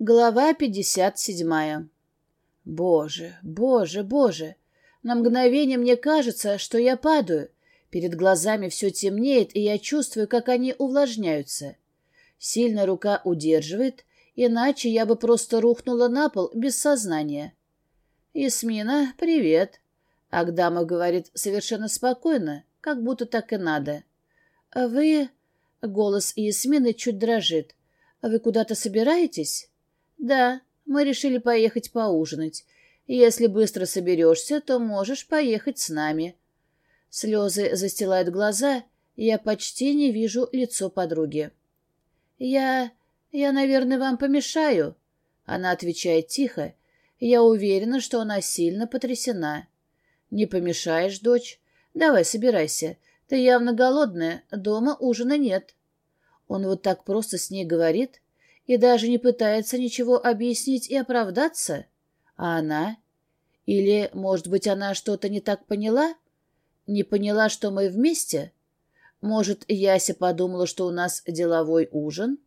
Глава 57. Боже, боже, боже. На мгновение мне кажется, что я падаю. Перед глазами все темнеет, и я чувствую, как они увлажняются. Сильная рука удерживает, иначе я бы просто рухнула на пол без сознания. «Ясмина, привет!» Агдамов говорит совершенно спокойно, как будто так и надо. «А «Вы...» — голос Ясмины чуть дрожит. «Вы куда-то собираетесь?» «Да, мы решили поехать поужинать. Если быстро соберешься, то можешь поехать с нами». Слезы застилают глаза, я почти не вижу лицо подруги. «Я... я, наверное, вам помешаю?» Она отвечает тихо. Я уверена, что она сильно потрясена. «Не помешаешь, дочь? Давай, собирайся. Ты явно голодная, дома ужина нет». Он вот так просто с ней говорит, и даже не пытается ничего объяснить и оправдаться? А она? Или, может быть, она что-то не так поняла? Не поняла, что мы вместе? Может, Яся подумала, что у нас деловой ужин?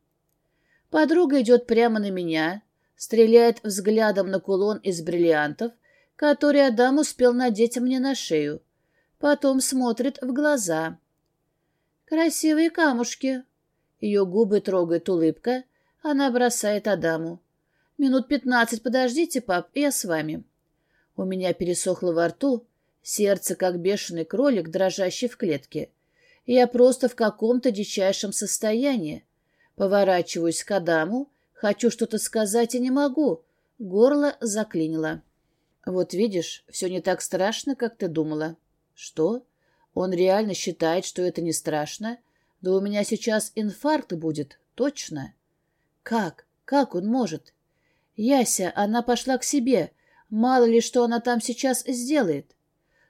Подруга идет прямо на меня, стреляет взглядом на кулон из бриллиантов, который Адам успел надеть мне на шею. Потом смотрит в глаза. «Красивые камушки». Ее губы трогает улыбка, она бросает Адаму. «Минут пятнадцать подождите, пап, я с вами». У меня пересохло во рту, сердце, как бешеный кролик, дрожащий в клетке. Я просто в каком-то дичайшем состоянии. Поворачиваюсь к Адаму, хочу что-то сказать и не могу. Горло заклинило. «Вот видишь, все не так страшно, как ты думала». «Что? Он реально считает, что это не страшно? Да у меня сейчас инфаркт будет, точно». Как? Как он может? Яся, она пошла к себе. Мало ли, что она там сейчас сделает.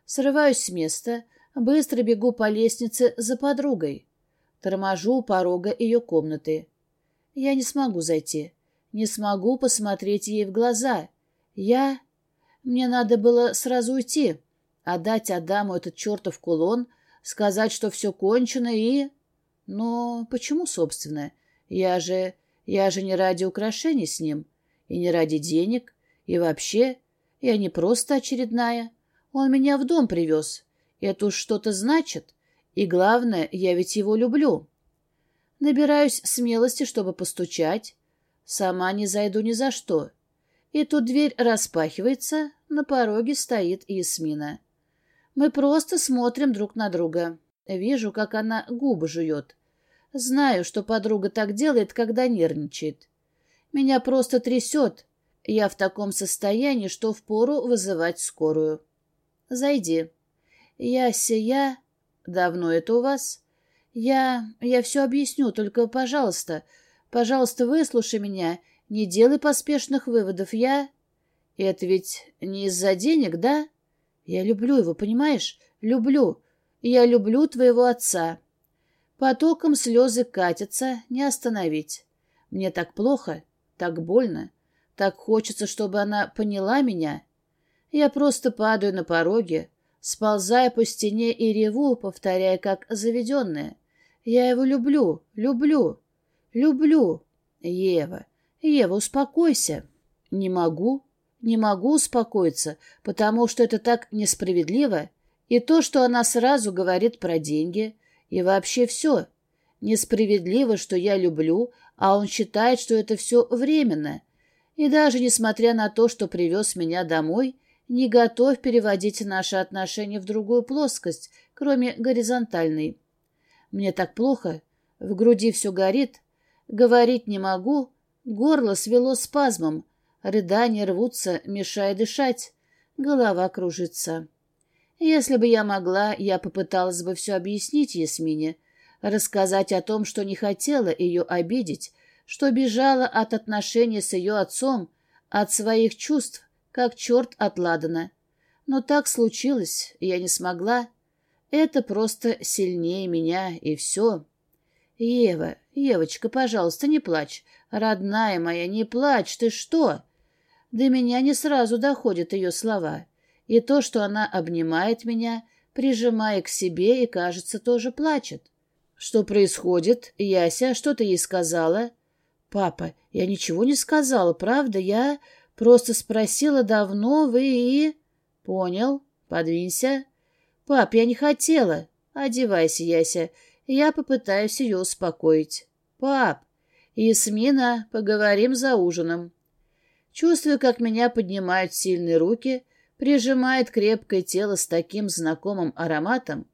Срываюсь с места, быстро бегу по лестнице за подругой. Торможу у порога ее комнаты. Я не смогу зайти. Не смогу посмотреть ей в глаза. Я... Мне надо было сразу уйти, отдать Адаму этот чертов кулон, сказать, что все кончено и... Но почему, собственно? Я же... Я же не ради украшений с ним, и не ради денег, и вообще, я не просто очередная. Он меня в дом привез. Это уж что-то значит. И главное, я ведь его люблю. Набираюсь смелости, чтобы постучать. Сама не зайду ни за что. И тут дверь распахивается, на пороге стоит Ясмина. Мы просто смотрим друг на друга. Вижу, как она губы жует. Знаю, что подруга так делает, когда нервничает. Меня просто трясет. Я в таком состоянии, что впору вызывать скорую. Зайди. Яся, я... Давно это у вас? Я... Я все объясню, только, пожалуйста, пожалуйста, выслушай меня. Не делай поспешных выводов. Я... Это ведь не из-за денег, да? Я люблю его, понимаешь? Люблю. Я люблю твоего отца. Потоком слезы катятся, не остановить. Мне так плохо, так больно, так хочется, чтобы она поняла меня. Я просто падаю на пороге, сползая по стене и реву, повторяя как заведенная. Я его люблю, люблю, люблю. Ева, Ева, успокойся. Не могу, не могу успокоиться, потому что это так несправедливо. И то, что она сразу говорит про деньги, и вообще все. Несправедливо, что я люблю, а он считает, что это все временно. И даже несмотря на то, что привез меня домой, не готов переводить наши отношения в другую плоскость, кроме горизонтальной. Мне так плохо, в груди все горит, говорить не могу, горло свело спазмом, рыдания рвутся, мешая дышать, голова кружится. Если бы я могла, я попыталась бы все объяснить Ясмине, рассказать о том, что не хотела ее обидеть, что бежала от отношений с ее отцом, от своих чувств, как черт от Ладана. Но так случилось, я не смогла. Это просто сильнее меня, и все. Ева, Евочка, пожалуйста, не плачь. Родная моя, не плачь, ты что? До меня не сразу доходят ее слова и то, что она обнимает меня, прижимая к себе и, кажется, тоже плачет. Что происходит? Яся, что ты ей сказала? Папа, я ничего не сказала, правда? Я просто спросила, давно вы и... Понял. Подвинься. Пап, я не хотела. Одевайся, Яся. Я попытаюсь ее успокоить. Пап, Ясмина, поговорим за ужином. Чувствую, как меня поднимают сильные руки, прижимает крепкое тело с таким знакомым ароматом.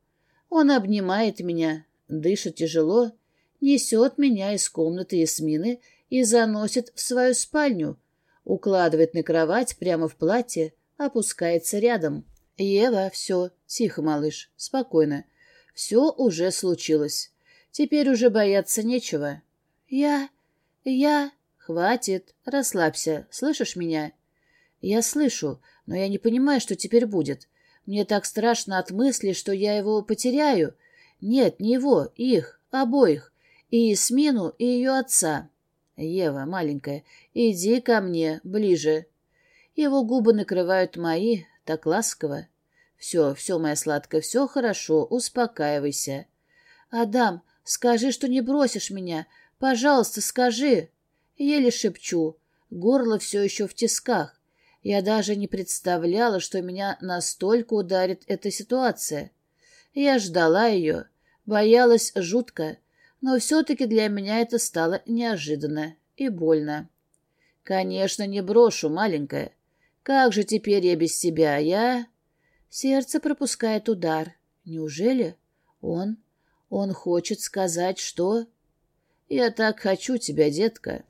Он обнимает меня, дышит тяжело, несет меня из комнаты Ясмины и заносит в свою спальню, укладывает на кровать прямо в платье, опускается рядом. «Ева, все, тихо, малыш, спокойно. Все уже случилось. Теперь уже бояться нечего». «Я... я...» «Хватит, расслабься, слышишь меня?» «Я слышу, но я не понимаю, что теперь будет. Мне так страшно от мысли, что я его потеряю. Нет, не его, их, обоих. И Смину, и ее отца. Ева, маленькая, иди ко мне, ближе». Его губы накрывают мои, так ласково. «Все, все, моя сладкая, все хорошо, успокаивайся». «Адам, скажи, что не бросишь меня. Пожалуйста, скажи». Еле шепчу. Горло все еще в тисках. Я даже не представляла, что меня настолько ударит эта ситуация. Я ждала ее, боялась жутко, но все-таки для меня это стало неожиданно и больно. Конечно, не брошу, маленькая. Как же теперь я без тебя? Я... Сердце пропускает удар. Неужели? Он... Он хочет сказать, что... Я так хочу тебя, детка.